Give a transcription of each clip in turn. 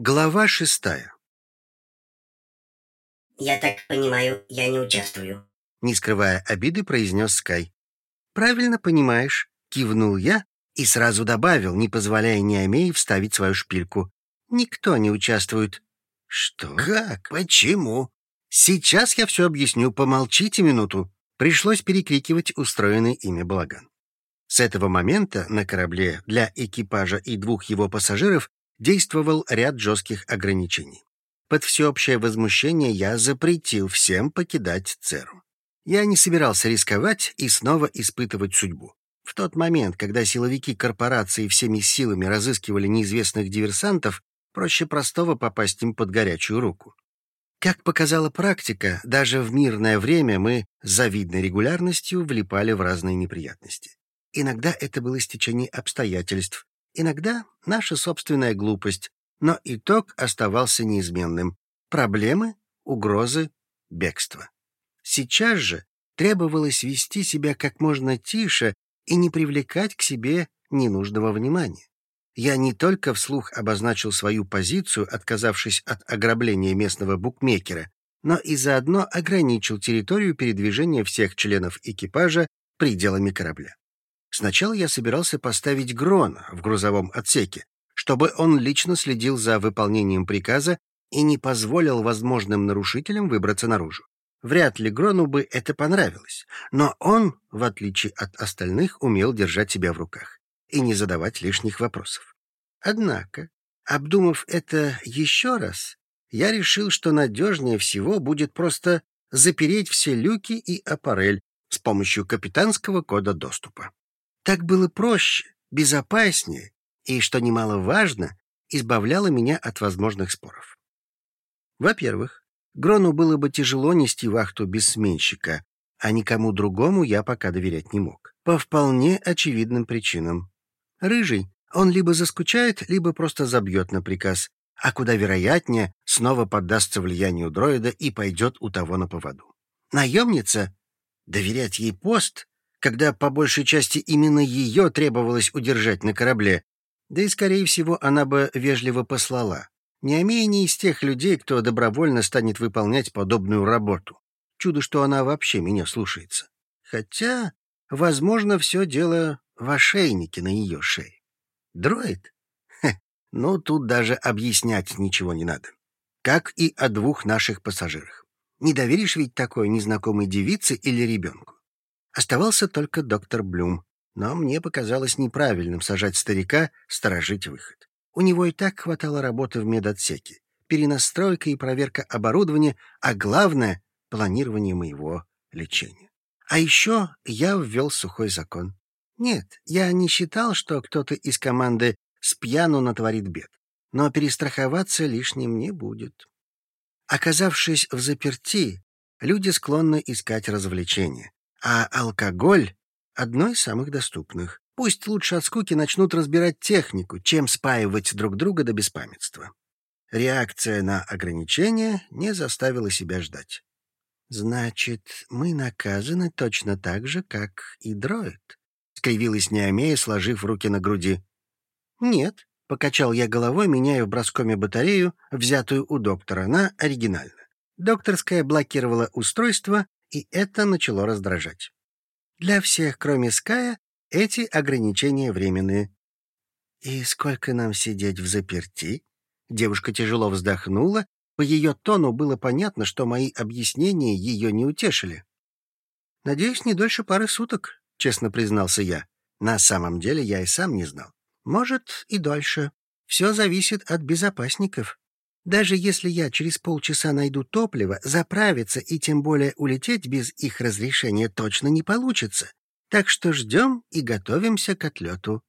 Глава шестая. «Я так понимаю, я не участвую», — не скрывая обиды, произнес Скай. «Правильно понимаешь», — кивнул я и сразу добавил, не позволяя Неомеи вставить свою шпильку. «Никто не участвует». «Что? Как? Почему?» «Сейчас я все объясню, помолчите минуту». Пришлось перекрикивать устроенный ими балаган. С этого момента на корабле для экипажа и двух его пассажиров действовал ряд жестких ограничений. Под всеобщее возмущение я запретил всем покидать Церу. Я не собирался рисковать и снова испытывать судьбу. В тот момент, когда силовики корпорации всеми силами разыскивали неизвестных диверсантов, проще простого попасть им под горячую руку. Как показала практика, даже в мирное время мы с завидной регулярностью влипали в разные неприятности. Иногда это было стечение обстоятельств, Иногда наша собственная глупость, но итог оставался неизменным. Проблемы, угрозы, бегство. Сейчас же требовалось вести себя как можно тише и не привлекать к себе ненужного внимания. Я не только вслух обозначил свою позицию, отказавшись от ограбления местного букмекера, но и заодно ограничил территорию передвижения всех членов экипажа пределами корабля. Сначала я собирался поставить Грона в грузовом отсеке, чтобы он лично следил за выполнением приказа и не позволил возможным нарушителям выбраться наружу. Вряд ли Грону бы это понравилось, но он, в отличие от остальных, умел держать себя в руках и не задавать лишних вопросов. Однако, обдумав это еще раз, я решил, что надежнее всего будет просто запереть все люки и аппарель с помощью капитанского кода доступа. Так было проще, безопаснее и, что немаловажно, избавляло меня от возможных споров. Во-первых, Грону было бы тяжело нести вахту без сменщика, а никому другому я пока доверять не мог. По вполне очевидным причинам. Рыжий, он либо заскучает, либо просто забьет на приказ, а куда вероятнее, снова поддастся влиянию дроида и пойдет у того на поводу. Наемница? Доверять ей пост? Когда по большей части именно ее требовалось удержать на корабле, да и, скорее всего, она бы вежливо послала. Неомея не из тех людей, кто добровольно станет выполнять подобную работу. Чудо, что она вообще меня слушается. Хотя, возможно, все дело в ошейнике на ее шее. Дроид? Ну, тут даже объяснять ничего не надо. Как и о двух наших пассажирах. Не доверишь ведь такой незнакомой девице или ребенку. Оставался только доктор Блюм, но мне показалось неправильным сажать старика сторожить выход. У него и так хватало работы в медотсеке, перенастройка и проверка оборудования, а главное — планирование моего лечения. А еще я ввел сухой закон. Нет, я не считал, что кто-то из команды с пьяну натворит бед, но перестраховаться лишним не будет. Оказавшись в заперти, люди склонны искать развлечения, а алкоголь — одно из самых доступных. Пусть лучше от скуки начнут разбирать технику, чем спаивать друг друга до беспамятства. Реакция на ограничения не заставила себя ждать. «Значит, мы наказаны точно так же, как и дроид?» — скривилась Неомея, сложив руки на груди. «Нет», — покачал я головой, меняя в броскоме батарею, взятую у доктора, на оригинально. Докторская блокировала устройство, и это начало раздражать. Для всех, кроме Ская, эти ограничения временные. «И сколько нам сидеть в заперти?» Девушка тяжело вздохнула. По ее тону было понятно, что мои объяснения ее не утешили. «Надеюсь, не дольше пары суток», — честно признался я. На самом деле я и сам не знал. «Может, и дольше. Все зависит от безопасников». Даже если я через полчаса найду топливо, заправиться и тем более улететь без их разрешения точно не получится. Так что ждем и готовимся к отлету.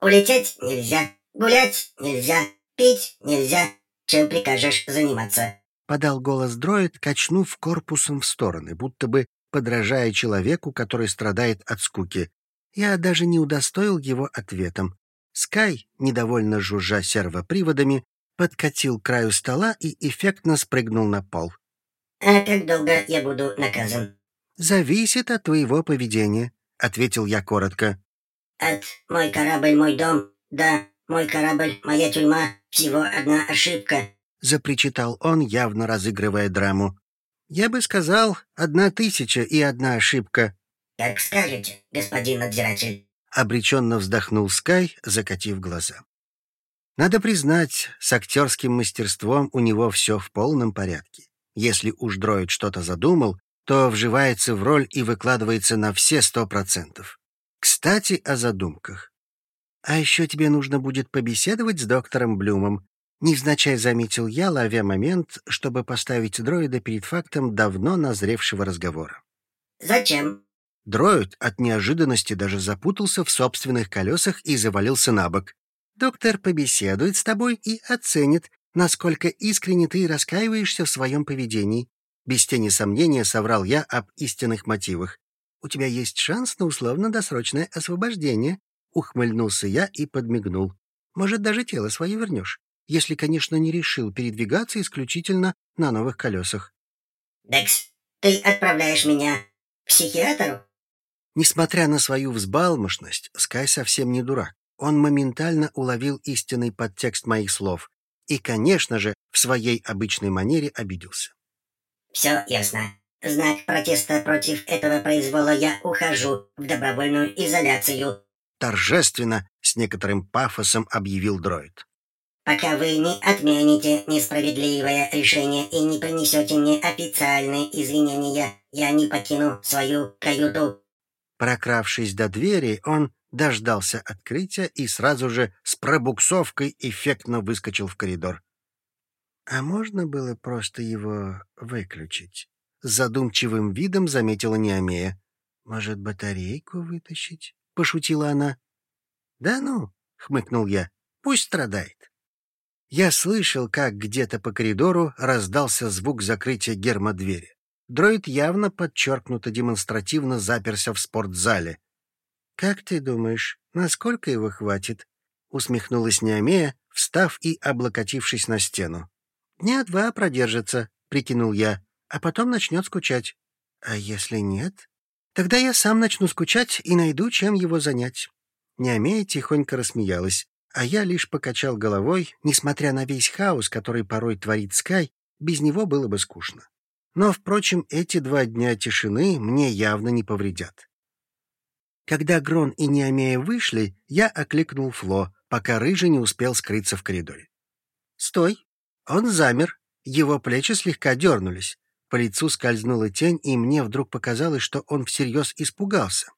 Улететь нельзя, гулять нельзя, пить нельзя. Чем прикажешь заниматься? Подал голос дроид, качнув корпусом в стороны, будто бы подражая человеку, который страдает от скуки. Я даже не удостоил его ответом. Скай, недовольно жужжа сервоприводами, подкатил к краю стола и эффектно спрыгнул на пол. «А как долго я буду наказан?» «Зависит от твоего поведения», — ответил я коротко. «От мой корабль, мой дом, да, мой корабль, моя тюрьма, Всего одна ошибка. Запричитал он, явно разыгрывая драму. Я бы сказал, одна тысяча и одна ошибка. Как скажете, господин надзиратель. Обреченно вздохнул Скай, закатив глаза. Надо признать, с актерским мастерством у него все в полном порядке. Если уж дроид что-то задумал, то вживается в роль и выкладывается на все сто процентов. Кстати, о задумках. А еще тебе нужно будет побеседовать с доктором Блюмом. Невзначай заметил я, ловя момент, чтобы поставить дроида перед фактом давно назревшего разговора. Зачем? Дроид от неожиданности даже запутался в собственных колесах и завалился на бок. Доктор побеседует с тобой и оценит, насколько искренне ты раскаиваешься в своем поведении. Без тени сомнения соврал я об истинных мотивах. У тебя есть шанс на условно-досрочное освобождение. Ухмыльнулся я и подмигнул. Может, даже тело свое вернешь, если, конечно, не решил передвигаться исключительно на новых колесах. Декс, ты отправляешь меня к психиатру? Несмотря на свою взбалмошность, Скай совсем не дурак. Он моментально уловил истинный подтекст моих слов и, конечно же, в своей обычной манере обиделся. Все ясно. знак протеста против этого произвола я ухожу в добровольную изоляцию. Торжественно, с некоторым пафосом объявил дроид. Пока вы не отмените несправедливое решение и не принесете мне официальные извинения, я не покину свою каюту. Прокравшись до двери, он дождался открытия и сразу же с пробуксовкой эффектно выскочил в коридор. А можно было просто его выключить? Задумчивым видом заметила Неомея. Может, батарейку вытащить? Пошутила она. Да ну, хмыкнул я. Пусть страдает. Я слышал, как где-то по коридору раздался звук закрытия гермодвери. Дроид явно подчеркнуто демонстративно заперся в спортзале. «Как ты думаешь, насколько его хватит?» — усмехнулась Неомея, встав и облокотившись на стену. «Дня два продержится», — прикинул я, — «а потом начнет скучать». «А если нет?» «Тогда я сам начну скучать и найду, чем его занять». Неомея тихонько рассмеялась, а я лишь покачал головой, несмотря на весь хаос, который порой творит Скай, без него было бы скучно. Но, впрочем, эти два дня тишины мне явно не повредят. Когда Грон и Неомея вышли, я окликнул Фло, пока Рыжий не успел скрыться в коридоре. «Стой!» Он замер, его плечи слегка дернулись. По лицу скользнула тень, и мне вдруг показалось, что он всерьез испугался.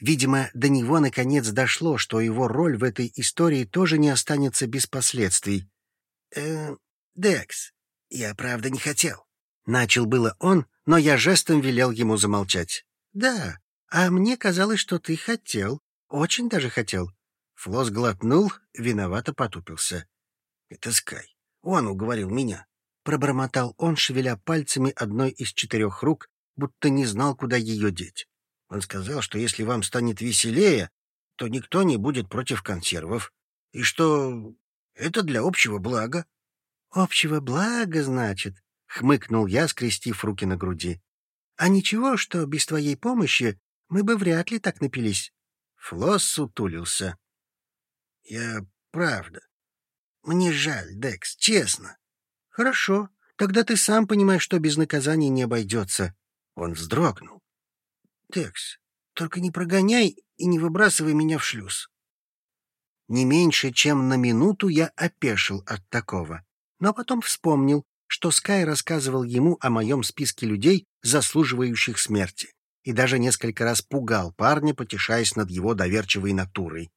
Видимо, до него наконец дошло, что его роль в этой истории тоже не останется без последствий. «Э, Декс, я правда не хотел». Начал было он, но я жестом велел ему замолчать. «Да, а мне казалось, что ты хотел. Очень даже хотел». Флос глотнул, виновато потупился. «Это Скай. Он уговорил меня. Пробормотал он, шевеля пальцами одной из четырех рук, будто не знал, куда ее деть. Он сказал, что если вам станет веселее, то никто не будет против консервов, и что это для общего блага. — Общего блага, значит? — хмыкнул я, скрестив руки на груди. — А ничего, что без твоей помощи мы бы вряд ли так напились. Флосс сутулился. — Я правда мне жаль, Декс, честно. Хорошо, тогда ты сам понимаешь, что без наказания не обойдется. Он вздрогнул. Декс, только не прогоняй и не выбрасывай меня в шлюз. Не меньше, чем на минуту я опешил от такого, но потом вспомнил, что Скай рассказывал ему о моем списке людей, заслуживающих смерти, и даже несколько раз пугал парня, потешаясь над его доверчивой натурой.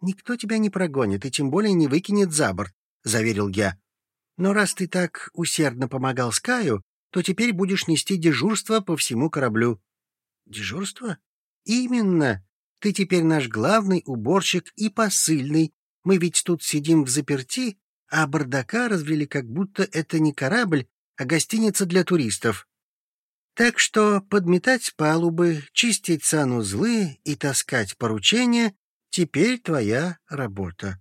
«Никто тебя не прогонит и тем более не выкинет за борт», — заверил я. «Но раз ты так усердно помогал Скаю, то теперь будешь нести дежурство по всему кораблю». «Дежурство?» «Именно. Ты теперь наш главный уборщик и посыльный. Мы ведь тут сидим в заперти, а бардака развели как будто это не корабль, а гостиница для туристов. Так что подметать палубы, чистить санузлы и таскать поручения Теперь твоя работа.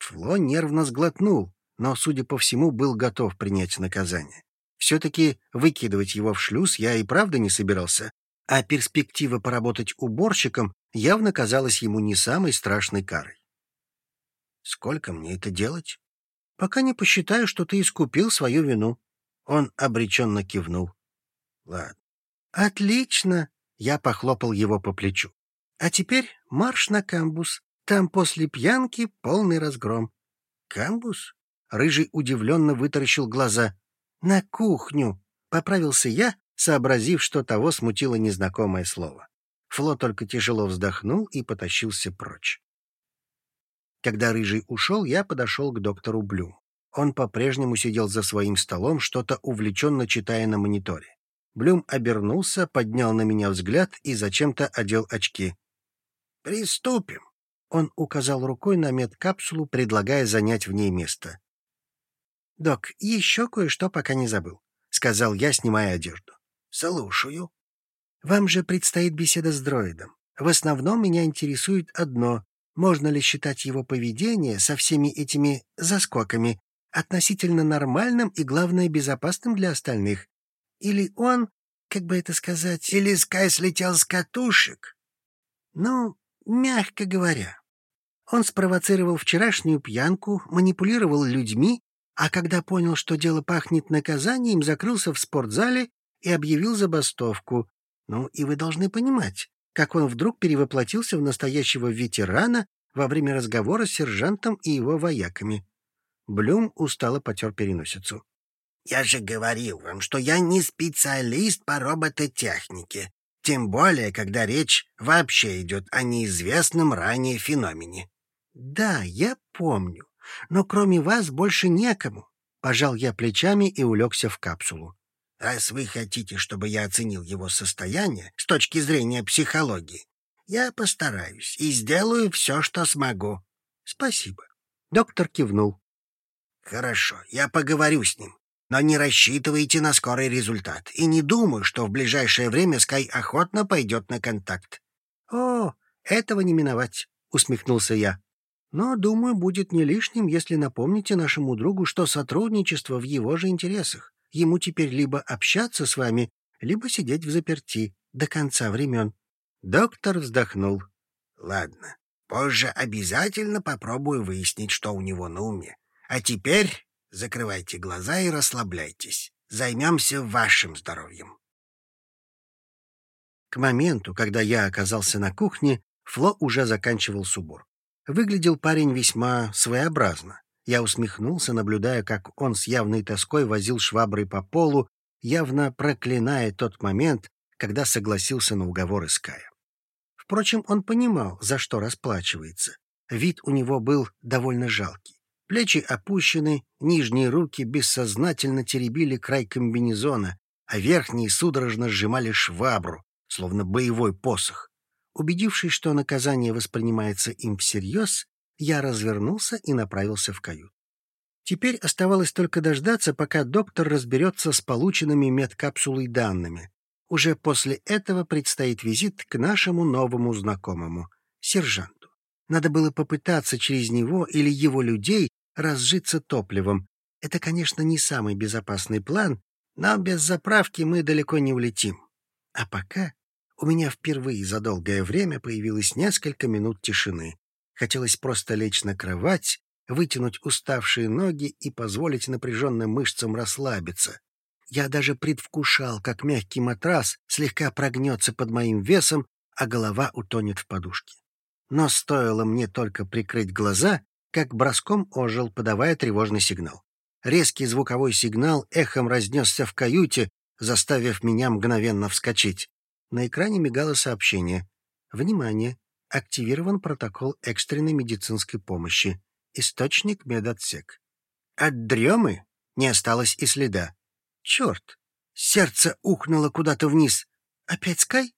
Фло нервно сглотнул, но, судя по всему, был готов принять наказание. Все-таки выкидывать его в шлюз я и правда не собирался, а перспектива поработать уборщиком явно казалась ему не самой страшной карой. Сколько мне это делать? пока не посчитаю, что ты искупил свою вину». Он обреченно кивнул. «Ладно». «Отлично!» — я похлопал его по плечу. «А теперь марш на камбус. Там после пьянки полный разгром». «Камбус?» — Рыжий удивленно вытаращил глаза. «На кухню!» — поправился я, сообразив, что того смутило незнакомое слово. Фло только тяжело вздохнул и потащился прочь. Когда Рыжий ушел, я подошел к доктору Блю. Он по-прежнему сидел за своим столом, что-то увлеченно читая на мониторе. Блюм обернулся, поднял на меня взгляд и зачем-то одел очки. «Приступим!» Он указал рукой на медкапсулу, предлагая занять в ней место. «Док, еще кое-что пока не забыл», — сказал я, снимая одежду. «Слушаю». «Вам же предстоит беседа с дроидом. В основном меня интересует одно можно ли считать его поведение со всеми этими заскоками относительно нормальным и, главное, безопасным для остальных? Или он, как бы это сказать... Или Скай слетел с катушек? Ну, мягко говоря. Он спровоцировал вчерашнюю пьянку, манипулировал людьми, а когда понял, что дело пахнет наказанием, закрылся в спортзале и объявил забастовку. Ну, и вы должны понимать, как он вдруг перевоплотился в настоящего ветерана во время разговора с сержантом и его вояками. Блюм устало потер переносицу. «Я же говорил вам, что я не специалист по робототехнике, тем более, когда речь вообще идет о неизвестном ранее феномене». «Да, я помню, но кроме вас больше некому», — пожал я плечами и улегся в капсулу. Раз вы хотите, чтобы я оценил его состояние с точки зрения психологии, я постараюсь и сделаю все, что смогу. Спасибо. Доктор кивнул. Хорошо, я поговорю с ним. Но не рассчитывайте на скорый результат. И не думаю, что в ближайшее время Скай охотно пойдет на контакт. О, этого не миновать, усмехнулся я. Но, думаю, будет не лишним, если напомните нашему другу, что сотрудничество в его же интересах. Ему теперь либо общаться с вами, либо сидеть в заперти до конца времен. Доктор вздохнул. Ладно, позже обязательно попробую выяснить, что у него на уме. А теперь закрывайте глаза и расслабляйтесь. Займемся вашим здоровьем. К моменту, когда я оказался на кухне, Фло уже заканчивал субор. Выглядел парень весьма своеобразно. Я усмехнулся, наблюдая, как он с явной тоской возил шваброй по полу, явно проклиная тот момент, когда согласился на уговоры Ская. Впрочем, он понимал, за что расплачивается. Вид у него был довольно жалкий. Плечи опущены, нижние руки бессознательно теребили край комбинезона, а верхние судорожно сжимали швабру, словно боевой посох. Убедившись, что наказание воспринимается им всерьез, я развернулся и направился в кают. Теперь оставалось только дождаться, пока доктор разберется с полученными медкапсулой данными. Уже после этого предстоит визит к нашему новому знакомому, сержанту. Надо было попытаться через него или его людей разжиться топливом. Это, конечно, не самый безопасный план, но без заправки мы далеко не улетим. А пока у меня впервые за долгое время появилось несколько минут тишины. Хотелось просто лечь на кровать, вытянуть уставшие ноги и позволить напряженным мышцам расслабиться. Я даже предвкушал, как мягкий матрас слегка прогнется под моим весом, а голова утонет в подушке. Но стоило мне только прикрыть глаза, как броском ожил, подавая тревожный сигнал. Резкий звуковой сигнал эхом разнесся в каюте, заставив меня мгновенно вскочить. На экране мигало сообщение. «Внимание! Активирован протокол экстренной медицинской помощи. Источник медотсек. От дремы не осталось и следа. Черт! Сердце ухнуло куда-то вниз. Опять Скай?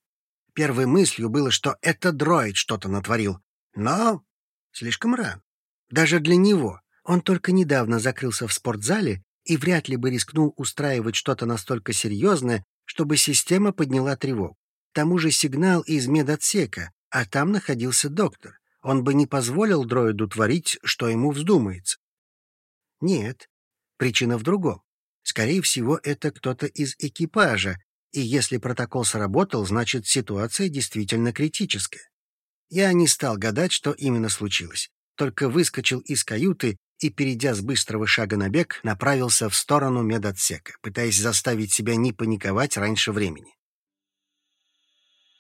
Первой мыслью было, что это дроид что-то натворил. Но слишком рано. Даже для него. Он только недавно закрылся в спортзале и вряд ли бы рискнул устраивать что-то настолько серьезное, чтобы система подняла тревогу. К тому же сигнал из медотсека, а там находился доктор. Он бы не позволил дроиду творить, что ему вздумается. Нет, причина в другом. Скорее всего, это кто-то из экипажа, и если протокол сработал, значит, ситуация действительно критическая. Я не стал гадать, что именно случилось, только выскочил из каюты и, перейдя с быстрого шага на бег, направился в сторону медотсека, пытаясь заставить себя не паниковать раньше времени.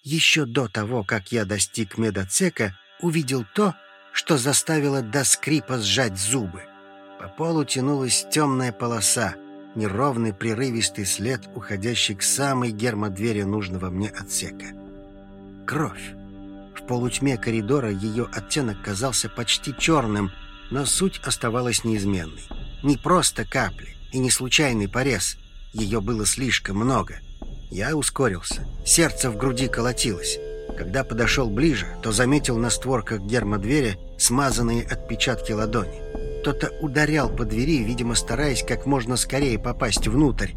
Еще до того, как я достиг медотсека, увидел то, что заставило до скрипа сжать зубы. По полу тянулась темная полоса, неровный прерывистый след, уходящий к самой гермодвери нужного мне отсека. Кровь. Полутьме коридора ее оттенок казался почти черным, но суть оставалась неизменной. Не просто капли и не случайный порез. Ее было слишком много. Я ускорился. Сердце в груди колотилось. Когда подошел ближе, то заметил на створках гермодвери смазанные отпечатки ладони. Кто-то ударял по двери, видимо, стараясь как можно скорее попасть внутрь.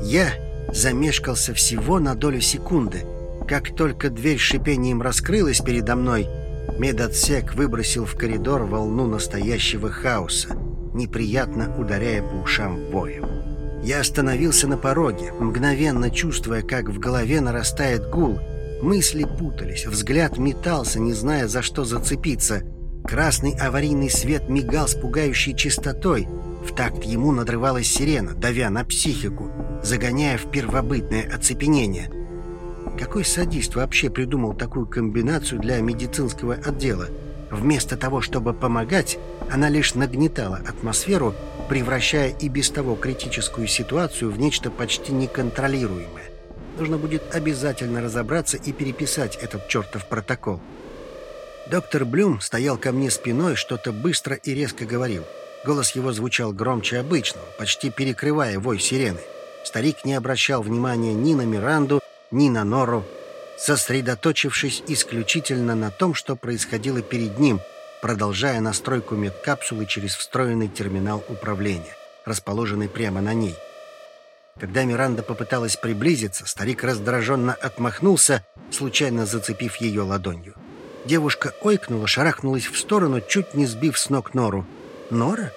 Я замешкался всего на долю секунды. Как только дверь шипением раскрылась передо мной, медотсек выбросил в коридор волну настоящего хаоса, неприятно ударяя по ушам воем. Я остановился на пороге, мгновенно чувствуя, как в голове нарастает гул. Мысли путались, взгляд метался, не зная, за что зацепиться — Красный аварийный свет мигал с пугающей чистотой. В такт ему надрывалась сирена, давя на психику, загоняя в первобытное оцепенение. Какой садист вообще придумал такую комбинацию для медицинского отдела? Вместо того, чтобы помогать, она лишь нагнетала атмосферу, превращая и без того критическую ситуацию в нечто почти неконтролируемое. Нужно будет обязательно разобраться и переписать этот чертов протокол. Доктор Блюм стоял ко мне спиной, что-то быстро и резко говорил. Голос его звучал громче обычного, почти перекрывая вой сирены. Старик не обращал внимания ни на Миранду, ни на Нору, сосредоточившись исключительно на том, что происходило перед ним, продолжая настройку медкапсулы через встроенный терминал управления, расположенный прямо на ней. Когда Миранда попыталась приблизиться, старик раздраженно отмахнулся, случайно зацепив ее ладонью. Девушка ойкнула, шарахнулась в сторону, чуть не сбив с ног Нору. «Нора?»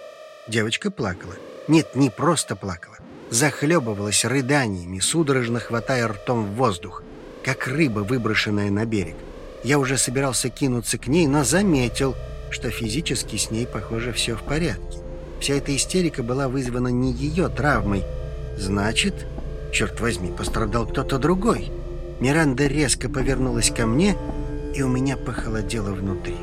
Девочка плакала. Нет, не просто плакала. Захлебывалась рыданиями, судорожно хватая ртом в воздух, как рыба, выброшенная на берег. Я уже собирался кинуться к ней, но заметил, что физически с ней, похоже, все в порядке. Вся эта истерика была вызвана не ее травмой. Значит, черт возьми, пострадал кто-то другой. Миранда резко повернулась ко мне и у меня похолодело внутри.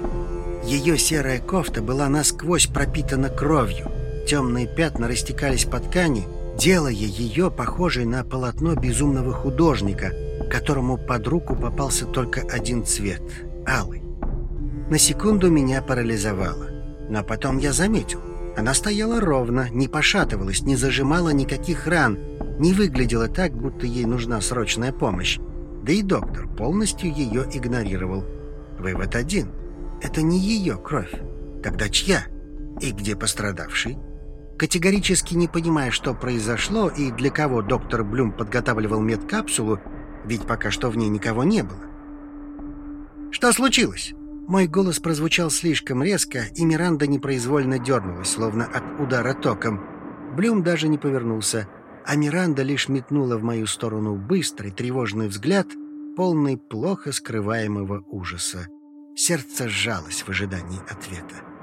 Ее серая кофта была насквозь пропитана кровью. Темные пятна растекались по ткани, делая ее похожей на полотно безумного художника, которому под руку попался только один цвет — алый. На секунду меня парализовало. Но потом я заметил. Она стояла ровно, не пошатывалась, не зажимала никаких ран, не выглядела так, будто ей нужна срочная помощь. Да и доктор полностью ее игнорировал. Вывод один. Это не ее кровь. Тогда чья? И где пострадавший? Категорически не понимая, что произошло и для кого доктор Блюм подготавливал медкапсулу, ведь пока что в ней никого не было. «Что случилось?» Мой голос прозвучал слишком резко, и Миранда непроизвольно дернулась, словно от удара током. Блюм даже не повернулся, а Миранда лишь метнула в мою сторону быстрый, тревожный взгляд, полный плохо скрываемого ужаса. Сердце сжалось в ожидании ответа.